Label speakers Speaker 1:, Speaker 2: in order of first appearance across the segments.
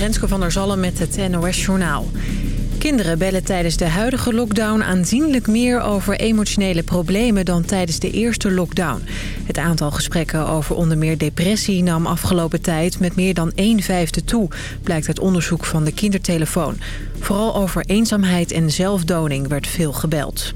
Speaker 1: Renske van der Zallen met het NOS Journaal. Kinderen bellen tijdens de huidige lockdown aanzienlijk meer over emotionele problemen dan tijdens de eerste lockdown. Het aantal gesprekken over onder meer depressie nam afgelopen tijd met meer dan 1 vijfde toe, blijkt uit onderzoek van de kindertelefoon. Vooral over eenzaamheid en zelfdoding werd veel gebeld.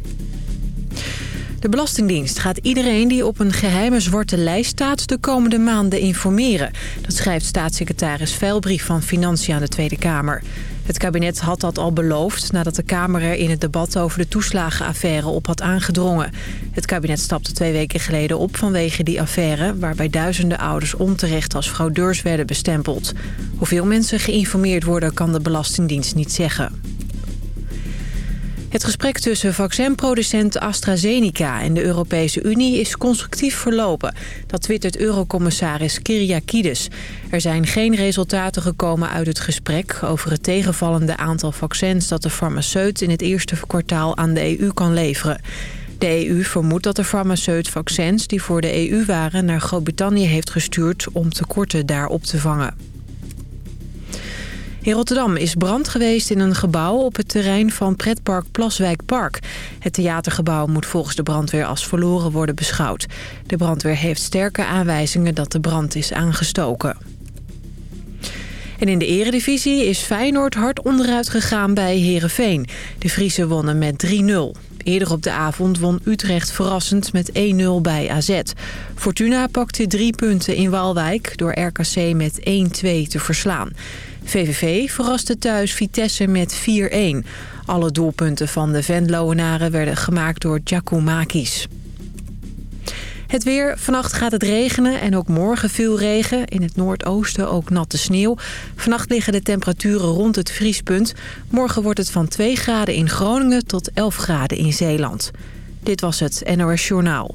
Speaker 1: De Belastingdienst gaat iedereen die op een geheime zwarte lijst staat de komende maanden informeren. Dat schrijft staatssecretaris Veilbrief van Financiën aan de Tweede Kamer. Het kabinet had dat al beloofd nadat de Kamer er in het debat over de toeslagenaffaire op had aangedrongen. Het kabinet stapte twee weken geleden op vanwege die affaire... waarbij duizenden ouders onterecht als fraudeurs werden bestempeld. Hoeveel mensen geïnformeerd worden kan de Belastingdienst niet zeggen. Het gesprek tussen vaccinproducent AstraZeneca en de Europese Unie is constructief verlopen. Dat twittert eurocommissaris Kyriakides. Er zijn geen resultaten gekomen uit het gesprek over het tegenvallende aantal vaccins dat de farmaceut in het eerste kwartaal aan de EU kan leveren. De EU vermoedt dat de farmaceut vaccins die voor de EU waren naar Groot-Brittannië heeft gestuurd om tekorten daar op te vangen. In Rotterdam is brand geweest in een gebouw op het terrein van pretpark Plaswijk Park. Het theatergebouw moet volgens de brandweer als verloren worden beschouwd. De brandweer heeft sterke aanwijzingen dat de brand is aangestoken. En in de eredivisie is Feyenoord hard onderuit gegaan bij Herenveen. De Friese wonnen met 3-0. Eerder op de avond won Utrecht verrassend met 1-0 bij AZ. Fortuna pakte drie punten in Waalwijk door RKC met 1-2 te verslaan. VVV verraste thuis Vitesse met 4-1. Alle doelpunten van de Venloenaren werden gemaakt door Giacomakis. Het weer. Vannacht gaat het regenen en ook morgen veel regen. In het noordoosten ook natte sneeuw. Vannacht liggen de temperaturen rond het vriespunt. Morgen wordt het van 2 graden in Groningen tot 11 graden in Zeeland. Dit was het NOS Journaal.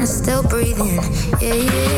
Speaker 2: On,
Speaker 3: still breathing. Yeah, yeah.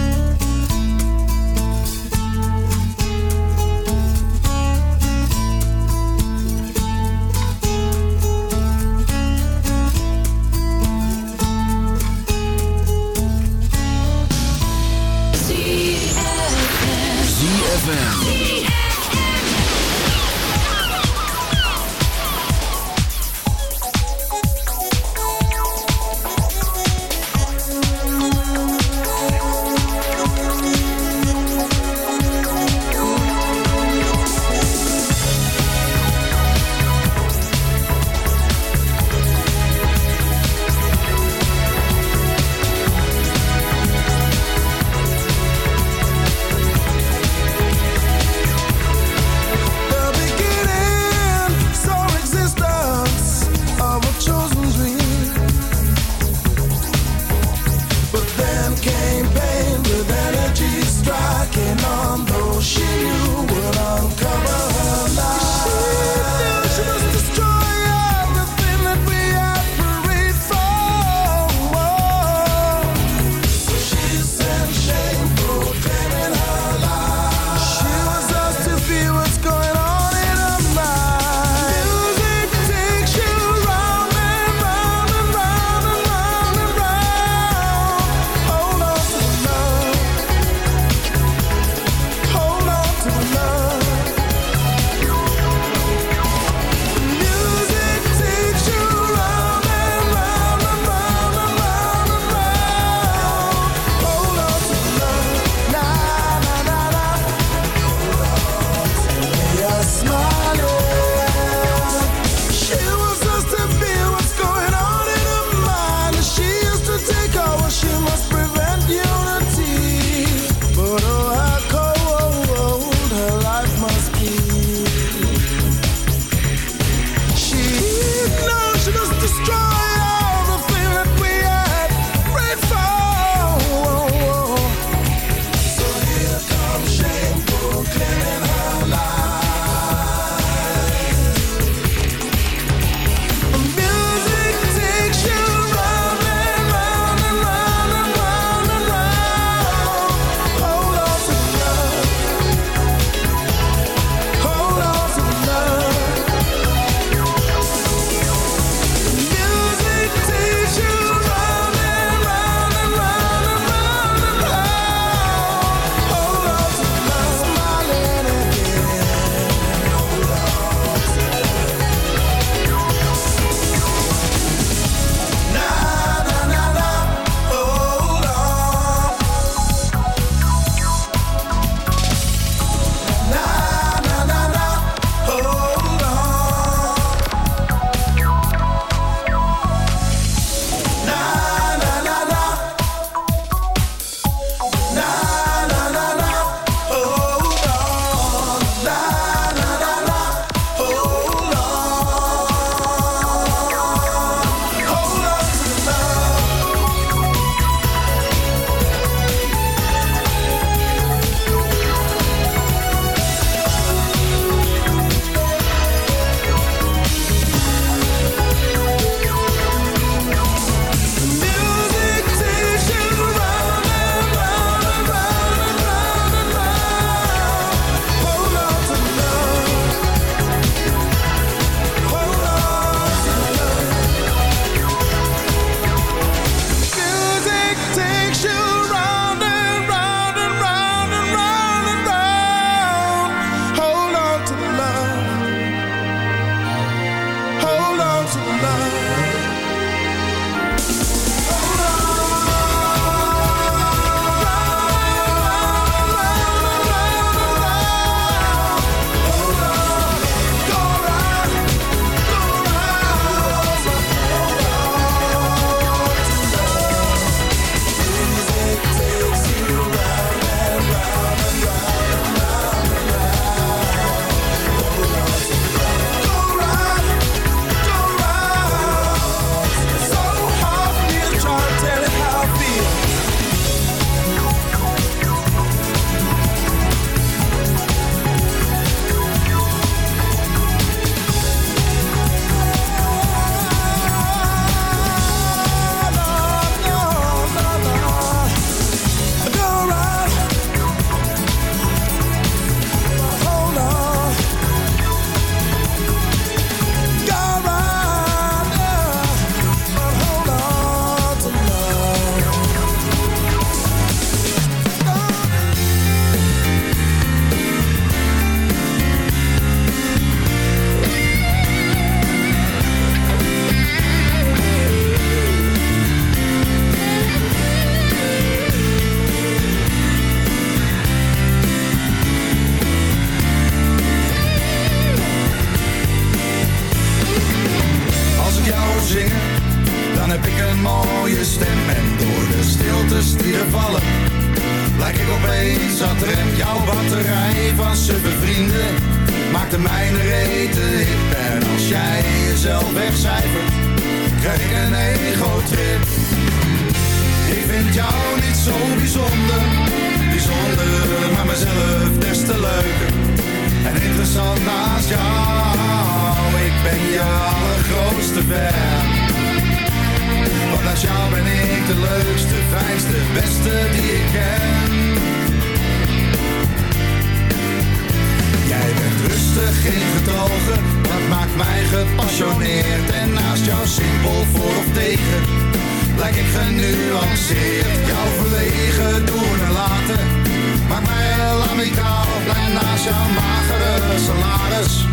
Speaker 4: Magere salaris,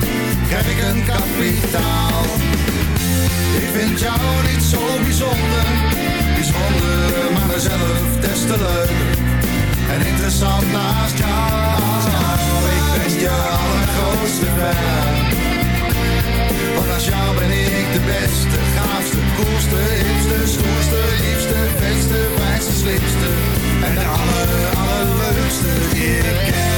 Speaker 4: krijg ik een kapitaal. Ik vind jou niet zo bijzonder, bijzonder, maar mezelf des te leuker. En interessant naast jou, ik ben je allergrootste fan. Want als jou ben ik de beste, gaafste, koelste, hipste, stoerste, liefste, beste, fijnste, slimste. En de aller, allerleukste die ik ken.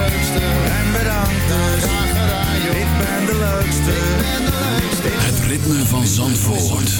Speaker 5: leukste. En bedankt dus. Ik ben de leukste. Het ritme van Zandvoort.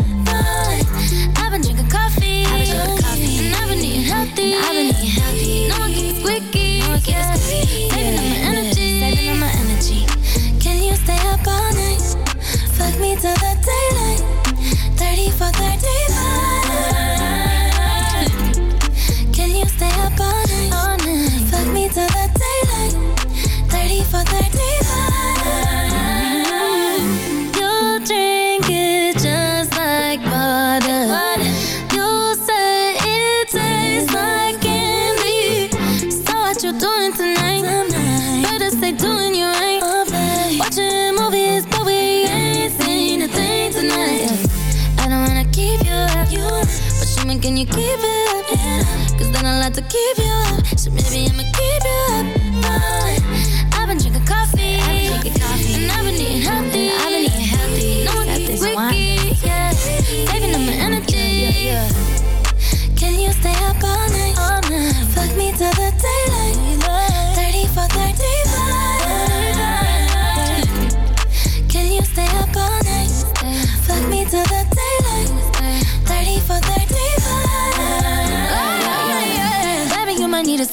Speaker 5: Healthy. I've been eating healthy. No one keeps squeaky, yeah. Saving up my energy, saving up my energy. Can you stay up all night? Fuck me till the daylight. 30 for 35.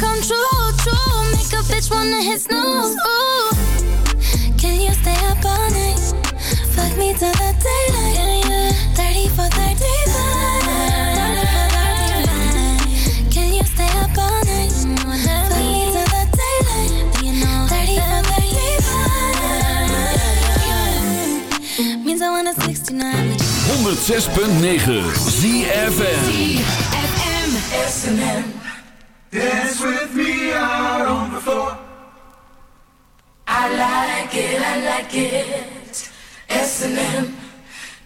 Speaker 5: Come true, true. Make a bitch wanna hit snooze. Ooh. Can you stay up all night? Fuck me till the daylight. 30 for 35. Can you stay up all night? Fuck me till the daylight. 30 for 35. Means I want a 69 with you.
Speaker 6: 106.9 ZFN
Speaker 4: Dance with me out on the floor.
Speaker 7: I like it, I like it. S&M,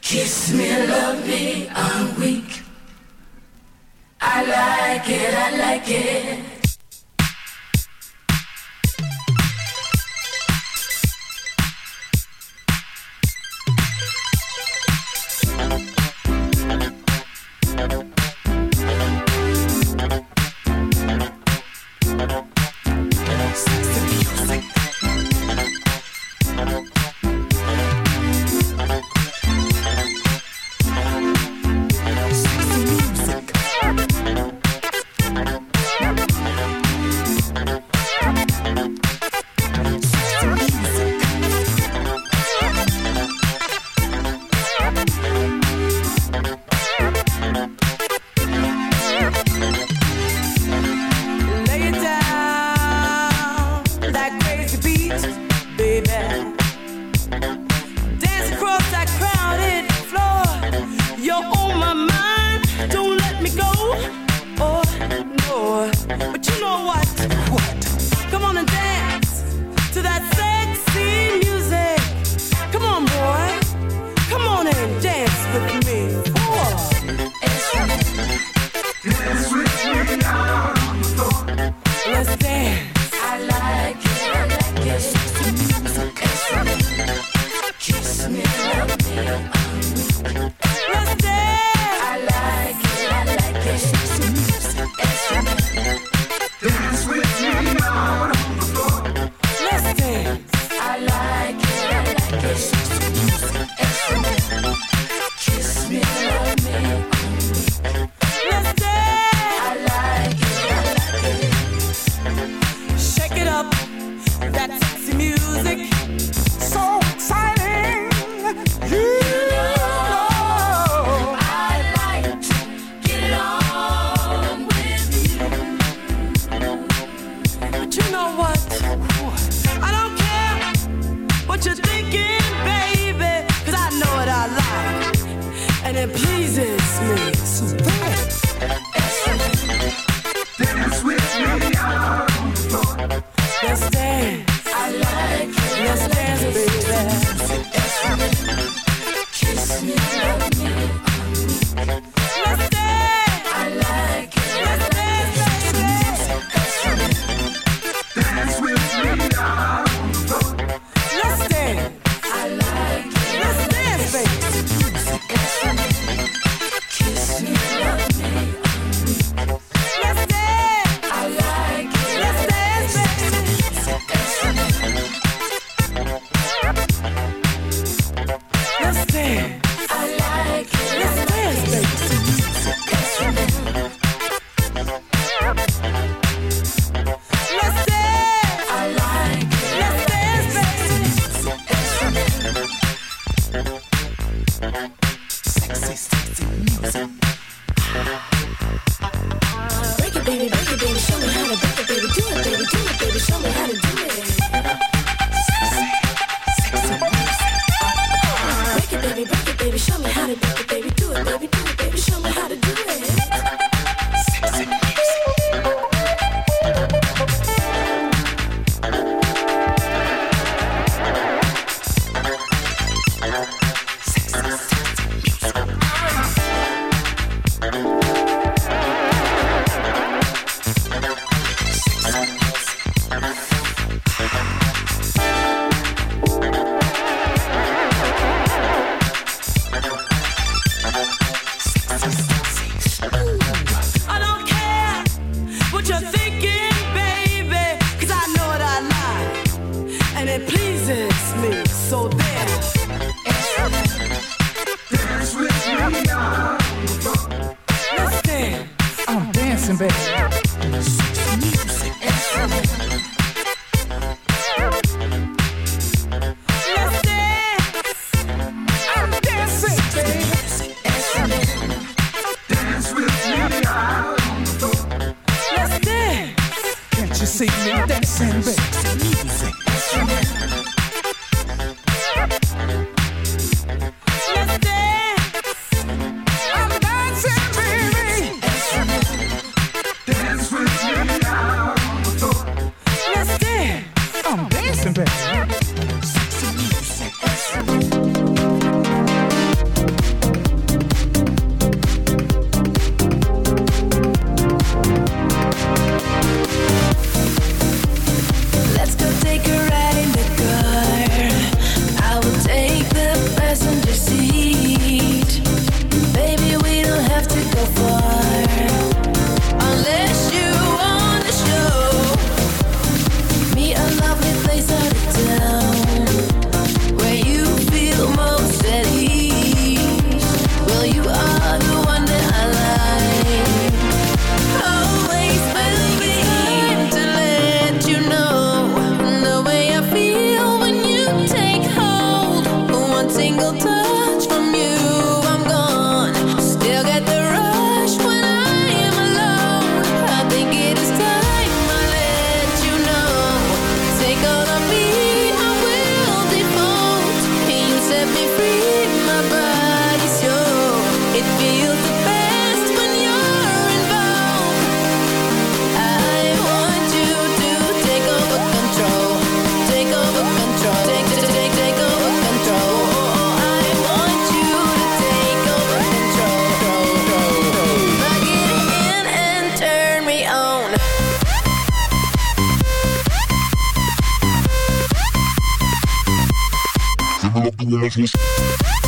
Speaker 7: kiss me, love me, I'm weak. I like it, I like it.
Speaker 4: Dancing. Baby.
Speaker 3: I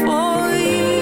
Speaker 3: for you.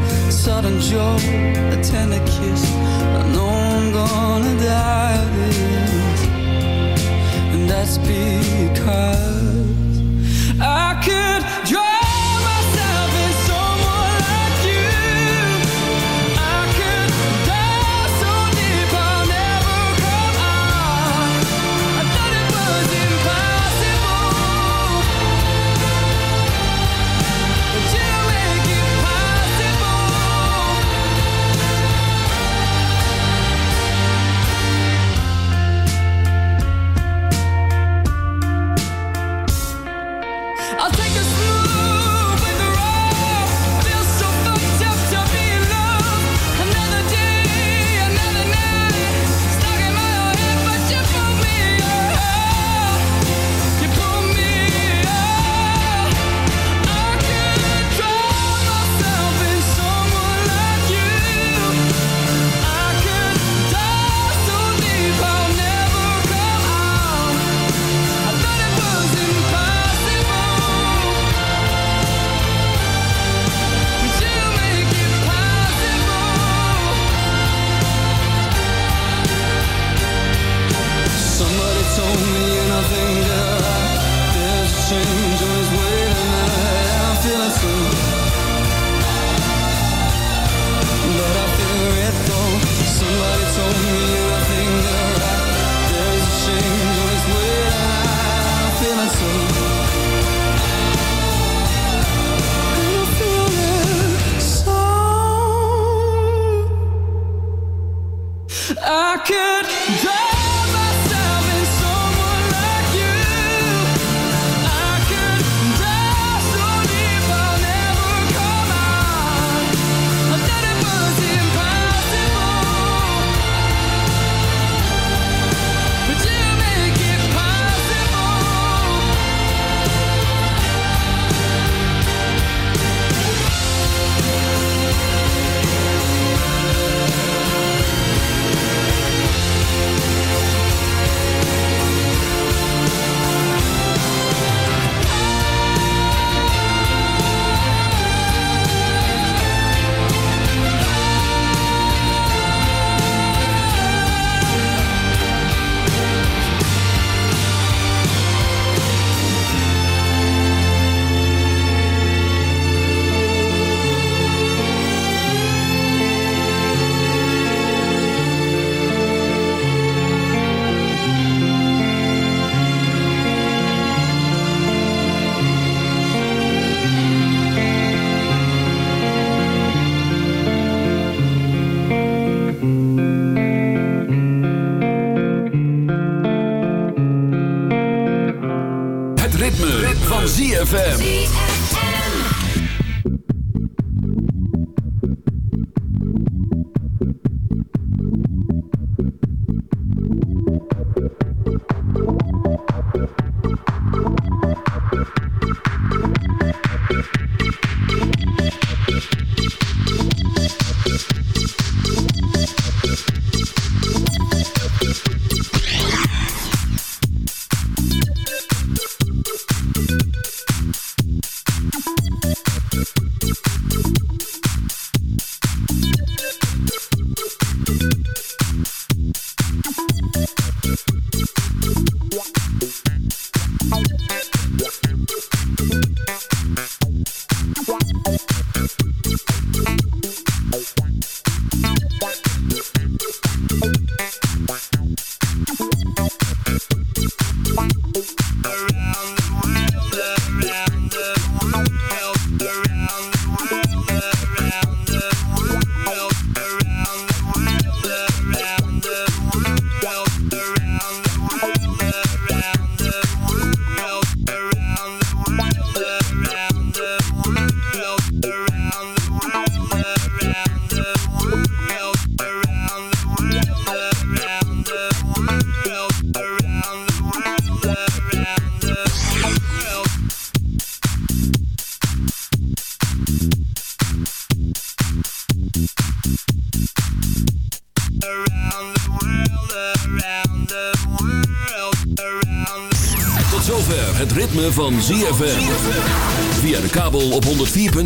Speaker 8: sudden joy, a tender kiss. I know I'm gonna die of it, and that's because I could drive.